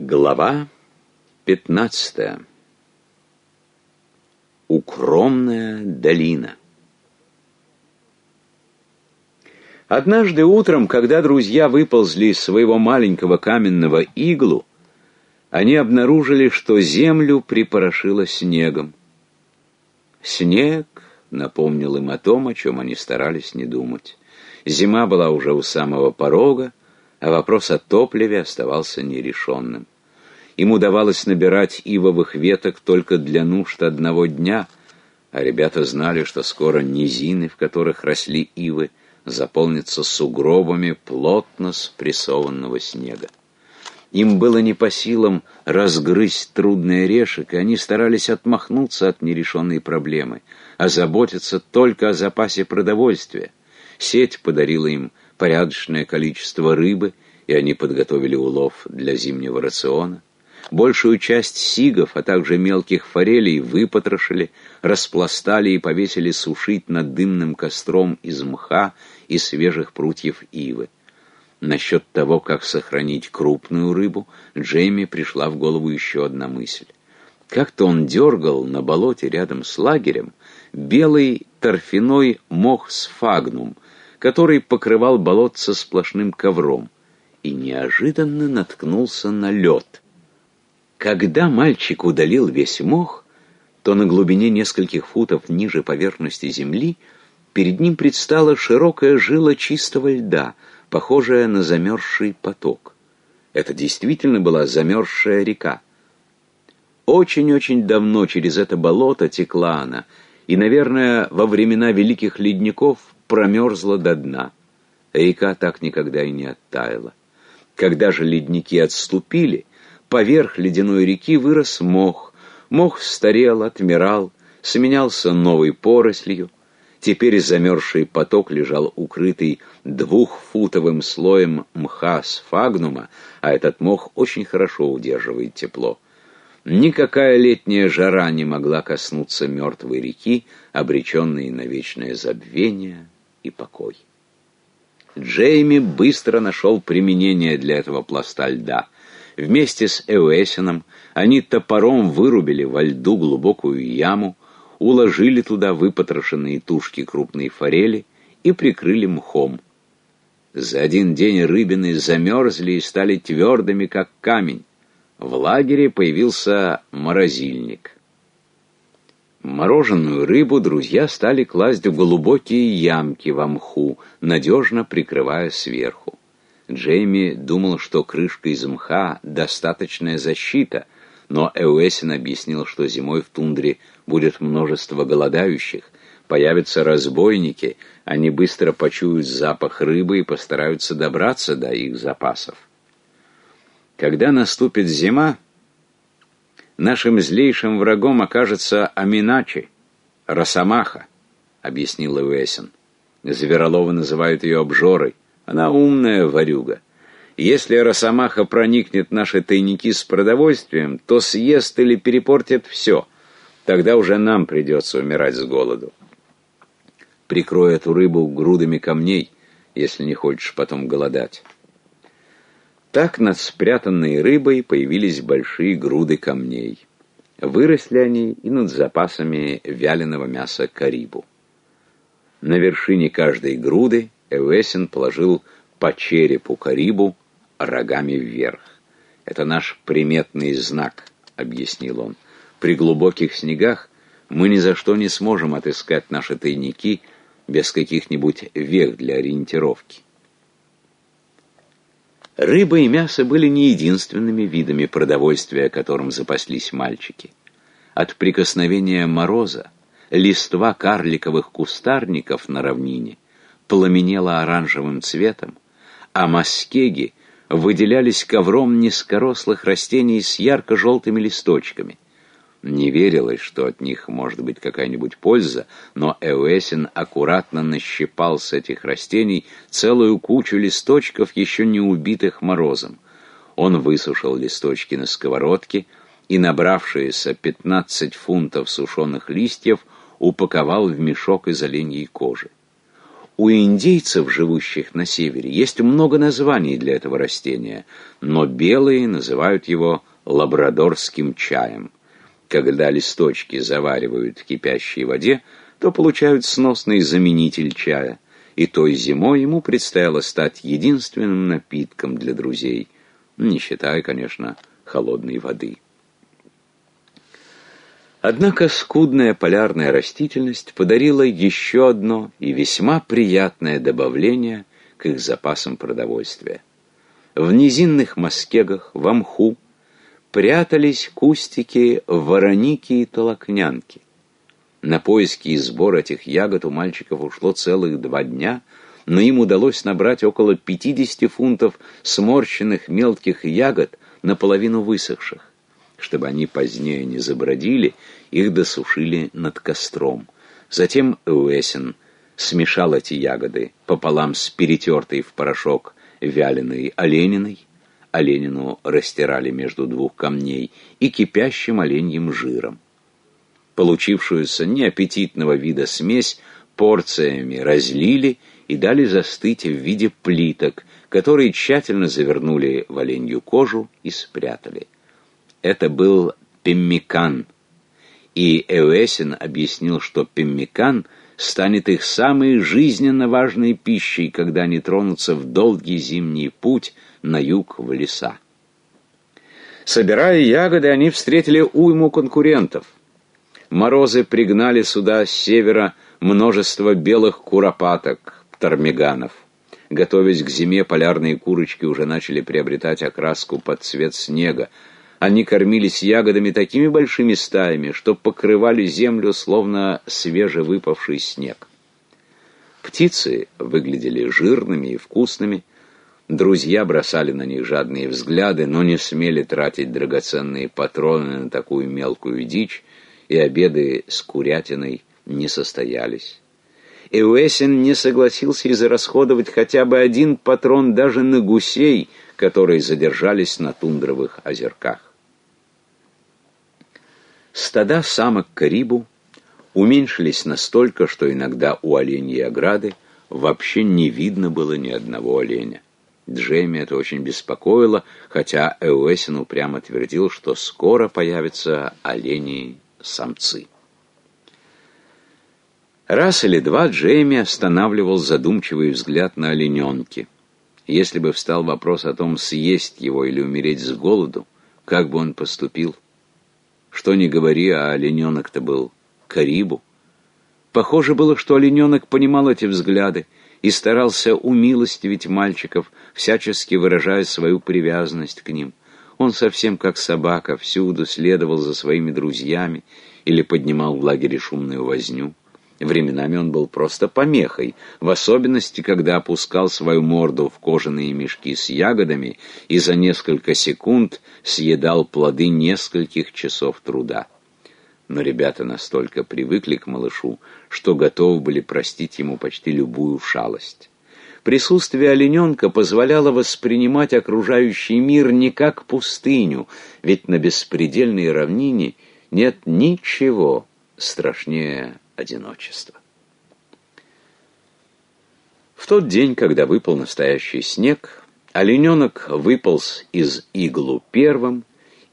Глава 15. Укромная долина. Однажды утром, когда друзья выползли из своего маленького каменного иглу, они обнаружили, что землю припорошило снегом. Снег напомнил им о том, о чем они старались не думать. Зима была уже у самого порога, а вопрос о топливе оставался нерешенным. Им удавалось набирать ивовых веток только для нужд одного дня, а ребята знали, что скоро низины, в которых росли ивы, заполнятся сугробами плотно спрессованного снега. Им было не по силам разгрызть трудный орешек, и они старались отмахнуться от нерешенной проблемы, а заботиться только о запасе продовольствия. Сеть подарила им порядочное количество рыбы, и они подготовили улов для зимнего рациона. Большую часть сигов, а также мелких форелей выпотрошили, распластали и повесили сушить над дымным костром из мха и свежих прутьев ивы. Насчет того, как сохранить крупную рыбу, Джейми пришла в голову еще одна мысль. Как-то он дергал на болоте рядом с лагерем белый торфяной мох сфагнум, который покрывал болотце сплошным ковром, и неожиданно наткнулся на лед. Когда мальчик удалил весь мох, то на глубине нескольких футов ниже поверхности земли перед ним предстала широкая жила чистого льда, похожая на замерзший поток. Это действительно была замерзшая река. Очень-очень давно через это болото текла она, и, наверное, во времена великих ледников промерзла до дна. Река так никогда и не оттаяла. Когда же ледники отступили, поверх ледяной реки вырос мох. Мох старел, отмирал, сменялся новой порослью. Теперь замерзший поток лежал укрытый двухфутовым слоем мха сфагнума, а этот мох очень хорошо удерживает тепло. Никакая летняя жара не могла коснуться мертвой реки, обреченной на вечное забвение и покой. Джейми быстро нашел применение для этого пласта льда. Вместе с Эуэсином они топором вырубили во льду глубокую яму, уложили туда выпотрошенные тушки крупной форели и прикрыли мхом. За один день рыбины замерзли и стали твердыми, как камень. В лагере появился морозильник. Мороженую рыбу друзья стали класть в глубокие ямки в мху, надежно прикрывая сверху. Джейми думал, что крышка из мха — достаточная защита, но Эуэсин объяснил, что зимой в тундре будет множество голодающих, появятся разбойники, они быстро почуют запах рыбы и постараются добраться до их запасов. Когда наступит зима, Нашим злейшим врагом окажется Аминачи, Росомаха, объяснил Уэсин. Звероловы называют ее обжорой. Она умная варюга. Если Росомаха проникнет в наши тайники с продовольствием, то съест или перепортит все. Тогда уже нам придется умирать с голоду. Прикрой эту рыбу грудами камней, если не хочешь потом голодать. Так над спрятанной рыбой появились большие груды камней. Выросли они и над запасами вяленого мяса карибу. На вершине каждой груды Эвесин положил по черепу карибу рогами вверх. «Это наш приметный знак», — объяснил он. «При глубоких снегах мы ни за что не сможем отыскать наши тайники без каких-нибудь вех для ориентировки». Рыба и мясо были не единственными видами продовольствия, которым запаслись мальчики. От прикосновения мороза листва карликовых кустарников на равнине пламенела оранжевым цветом, а маскеги выделялись ковром низкорослых растений с ярко-желтыми листочками. Не верилось, что от них может быть какая-нибудь польза, но Эуэсин аккуратно нащипал с этих растений целую кучу листочков, еще не убитых морозом. Он высушил листочки на сковородке и, набравшиеся 15 фунтов сушеных листьев, упаковал в мешок из оленьей кожи. У индейцев, живущих на севере, есть много названий для этого растения, но белые называют его лабрадорским чаем. Когда листочки заваривают в кипящей воде, то получают сносный заменитель чая, и той зимой ему предстояло стать единственным напитком для друзей, не считая, конечно, холодной воды. Однако скудная полярная растительность подарила еще одно и весьма приятное добавление к их запасам продовольствия. В низинных маскегах, в мху, прятались кустики вороники и толокнянки. На поиски и сбор этих ягод у мальчиков ушло целых два дня, но им удалось набрать около 50 фунтов сморщенных мелких ягод, наполовину высохших. Чтобы они позднее не забродили, их досушили над костром. Затем Уэсен смешал эти ягоды пополам с перетертой в порошок вяленой олениной, оленину растирали между двух камней, и кипящим оленьим жиром. Получившуюся неаппетитного вида смесь порциями разлили и дали застыть в виде плиток, которые тщательно завернули в оленью кожу и спрятали. Это был пеммикан, и Эуэсин объяснил, что пеммикан станет их самой жизненно важной пищей, когда они тронутся в долгий зимний путь на юг в леса. Собирая ягоды, они встретили уйму конкурентов. Морозы пригнали сюда с севера множество белых куропаток, тормиганов. Готовясь к зиме, полярные курочки уже начали приобретать окраску под цвет снега, они кормились ягодами такими большими стаями, что покрывали землю, словно свежевыпавший снег. Птицы выглядели жирными и вкусными. Друзья бросали на них жадные взгляды, но не смели тратить драгоценные патроны на такую мелкую дичь, и обеды с курятиной не состоялись. Эуэсин не согласился израсходовать хотя бы один патрон даже на гусей, которые задержались на тундровых озерках. Стада самок карибу уменьшились настолько, что иногда у оленьей ограды вообще не видно было ни одного оленя. Джейми это очень беспокоило, хотя Эуэсин упрямо твердил, что скоро появятся олени-самцы. Раз или два Джейми останавливал задумчивый взгляд на олененке. Если бы встал вопрос о том, съесть его или умереть с голоду, как бы он поступил? Что ни говори, а олененок-то был Карибу. Похоже было, что олененок понимал эти взгляды и старался умилостивить мальчиков, всячески выражая свою привязанность к ним. Он совсем как собака, всюду следовал за своими друзьями или поднимал в лагере шумную возню. Временами он был просто помехой, в особенности, когда опускал свою морду в кожаные мешки с ягодами и за несколько секунд съедал плоды нескольких часов труда. Но ребята настолько привыкли к малышу, что готовы были простить ему почти любую шалость. Присутствие олененка позволяло воспринимать окружающий мир не как пустыню, ведь на беспредельной равнине нет ничего страшнее одиночества. В тот день, когда выпал настоящий снег, олененок выполз из иглу первым,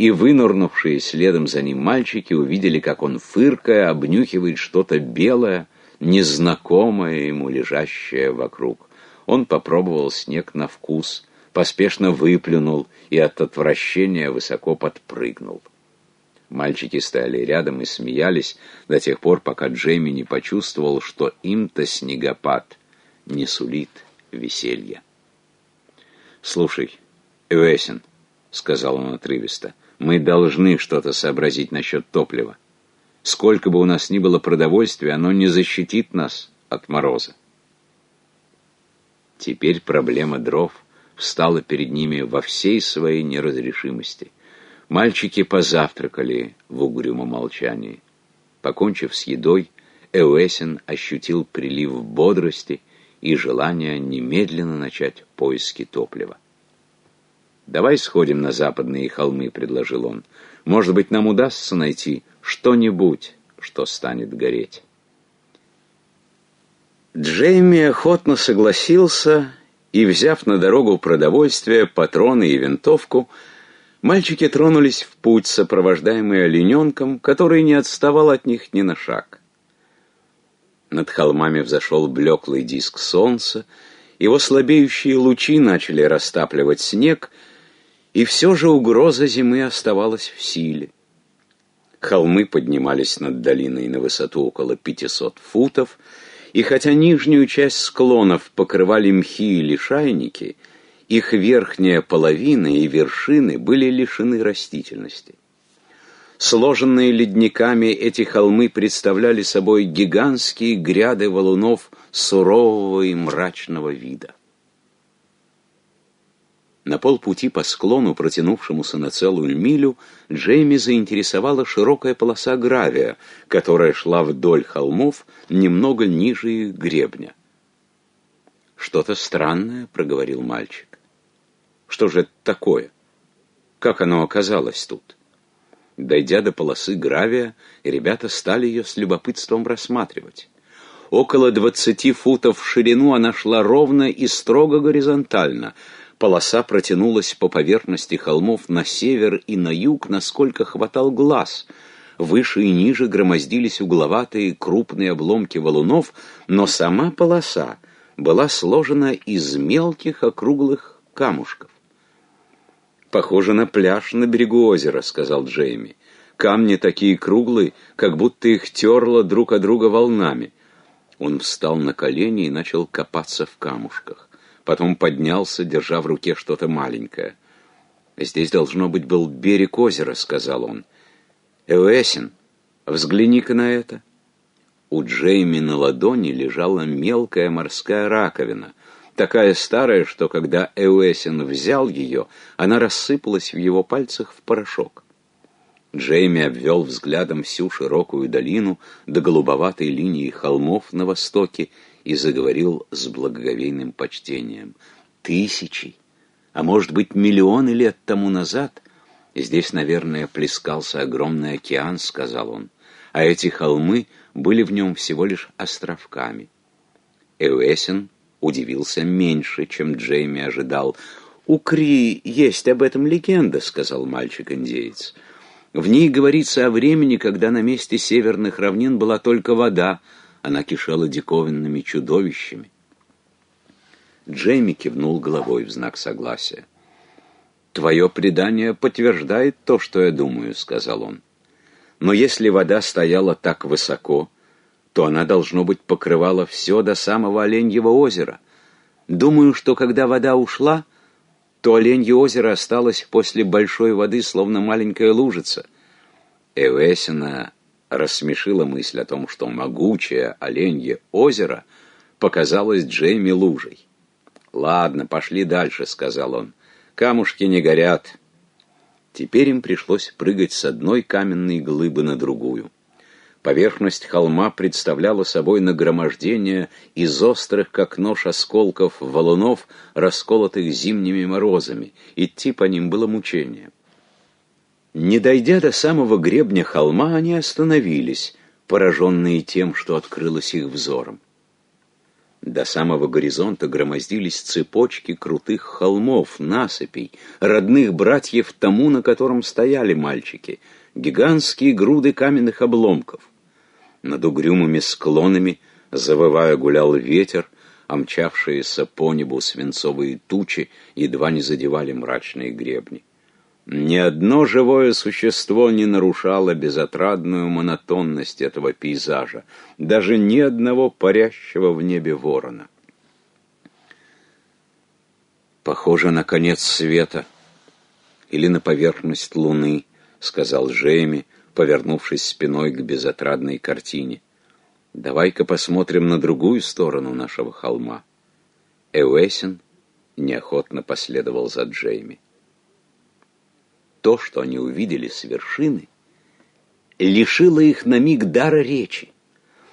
и вынырнувшие следом за ним мальчики увидели, как он, фыркая, обнюхивает что-то белое, незнакомое ему, лежащее вокруг. Он попробовал снег на вкус, поспешно выплюнул и от отвращения высоко подпрыгнул. Мальчики стояли рядом и смеялись до тех пор, пока Джейми не почувствовал, что им-то снегопад не сулит веселья. «Слушай, Эвесин», — сказал он отрывисто, — «мы должны что-то сообразить насчет топлива. Сколько бы у нас ни было продовольствия, оно не защитит нас от мороза». Теперь проблема дров встала перед ними во всей своей неразрешимости — Мальчики позавтракали в угрюмом молчании. Покончив с едой, Эуэсин ощутил прилив бодрости и желание немедленно начать поиски топлива. «Давай сходим на западные холмы», — предложил он. «Может быть, нам удастся найти что-нибудь, что станет гореть». Джейми охотно согласился, и, взяв на дорогу продовольствие, патроны и винтовку, мальчики тронулись в путь, сопровождаемые олененком, который не отставал от них ни на шаг. Над холмами взошел блеклый диск солнца, его слабеющие лучи начали растапливать снег, и все же угроза зимы оставалась в силе. Холмы поднимались над долиной на высоту около 500 футов, и хотя нижнюю часть склонов покрывали мхи и лишайники, их верхняя половина и вершины были лишены растительности. Сложенные ледниками эти холмы представляли собой гигантские гряды валунов сурового и мрачного вида. На полпути по склону, протянувшемуся на целую милю, Джейми заинтересовала широкая полоса гравия, которая шла вдоль холмов немного ниже их гребня. «Что-то странное», — проговорил мальчик. «Что же это такое? Как оно оказалось тут?» Дойдя до полосы гравия, ребята стали ее с любопытством рассматривать. Около двадцати футов в ширину она шла ровно и строго горизонтально — Полоса протянулась по поверхности холмов на север и на юг, насколько хватал глаз. Выше и ниже громоздились угловатые крупные обломки валунов, но сама полоса была сложена из мелких округлых камушков. «Похоже на пляж на берегу озера», — сказал Джейми. «Камни такие круглые, как будто их терло друг о друга волнами». Он встал на колени и начал копаться в камушках потом поднялся, держа в руке что-то маленькое. «Здесь, должно быть, был берег озера», — сказал он. «Эуэсин, взгляни-ка на это». У Джейми на ладони лежала мелкая морская раковина, такая старая, что когда Эуэсин взял ее, она рассыпалась в его пальцах в порошок. Джейми обвел взглядом всю широкую долину до голубоватой линии холмов на востоке и заговорил с благоговейным почтением. Тысячи, а может быть миллионы лет тому назад здесь, наверное, плескался огромный океан, сказал он, а эти холмы были в нем всего лишь островками. Эуэсин удивился меньше, чем Джейми ожидал. «У Кри есть об этом легенда», — сказал мальчик-индеец. «В ней говорится о времени, когда на месте северных равнин была только вода, она кишела диковинными чудовищами. Джейми кивнул головой в знак согласия. «Твое предание подтверждает то, что я думаю», — сказал он. «Но если вода стояла так высоко, то она, должно быть, покрывала все до самого Оленьего озера. Думаю, что когда вода ушла, то Оленье озеро осталось после большой воды, словно маленькая лужица. Эвесина рассмешила мысль о том, что могучее оленье озеро показалось Джейми лужей. «Ладно, пошли дальше», — сказал он. «Камушки не горят». Теперь им пришлось прыгать с одной каменной глыбы на другую. Поверхность холма представляла собой нагромождение из острых, как нож, осколков валунов, расколотых зимними морозами. Идти по ним было мучением. Не дойдя до самого гребня холма, они остановились, пораженные тем, что открылось их взором. До самого горизонта громоздились цепочки крутых холмов, насыпей, родных братьев тому, на котором стояли мальчики, гигантские груды каменных обломков. Над угрюмыми склонами, завывая, гулял ветер, а мчавшиеся по небу свинцовые тучи едва не задевали мрачные гребни. Ни одно живое существо не нарушало безотрадную монотонность этого пейзажа, даже ни одного парящего в небе ворона. «Похоже на конец света или на поверхность луны», — сказал Джейми, повернувшись спиной к безотрадной картине. «Давай-ка посмотрим на другую сторону нашего холма». Эуэсин неохотно последовал за Джейми то, что они увидели с вершины, лишило их на миг дара речи.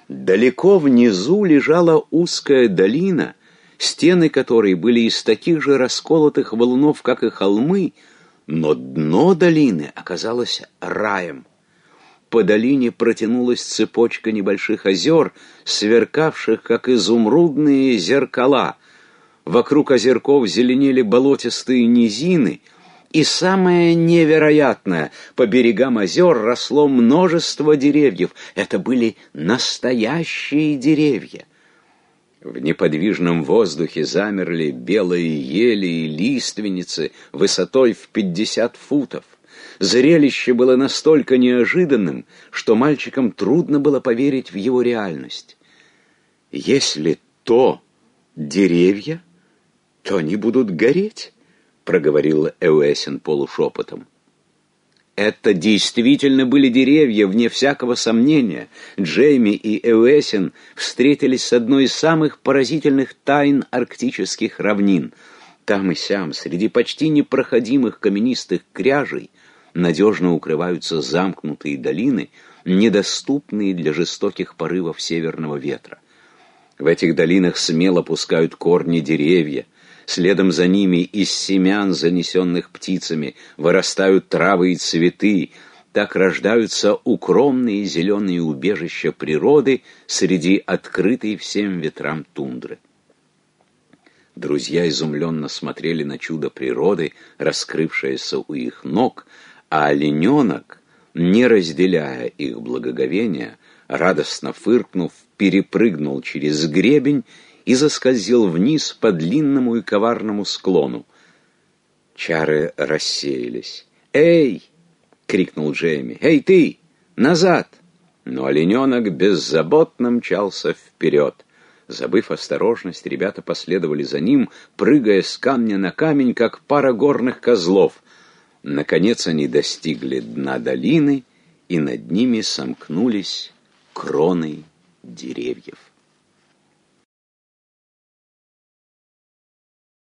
Далеко внизу лежала узкая долина, стены которой были из таких же расколотых валунов, как и холмы, но дно долины оказалось раем. По долине протянулась цепочка небольших озер, сверкавших, как изумрудные зеркала. Вокруг озерков зеленели болотистые низины, и самое невероятное, по берегам озер росло множество деревьев. Это были настоящие деревья. В неподвижном воздухе замерли белые ели и лиственницы высотой в пятьдесят футов. Зрелище было настолько неожиданным, что мальчикам трудно было поверить в его реальность. «Если то деревья, то они будут гореть», — проговорил Эуэсин полушепотом. Это действительно были деревья, вне всякого сомнения. Джейми и Эуэсин встретились с одной из самых поразительных тайн арктических равнин. Там и сям, среди почти непроходимых каменистых кряжей, надежно укрываются замкнутые долины, недоступные для жестоких порывов северного ветра. В этих долинах смело пускают корни деревья, следом за ними из семян, занесенных птицами, вырастают травы и цветы, так рождаются укромные зеленые убежища природы среди открытой всем ветрам тундры. Друзья изумленно смотрели на чудо природы, раскрывшееся у их ног, а олененок, не разделяя их благоговения, радостно фыркнув, перепрыгнул через гребень и заскользил вниз по длинному и коварному склону. Чары рассеялись. «Эй!» — крикнул Джейми. «Эй, ты! Назад!» Но олененок беззаботно мчался вперед. Забыв осторожность, ребята последовали за ним, прыгая с камня на камень, как пара горных козлов. Наконец они достигли дна долины, и над ними сомкнулись кроны деревьев.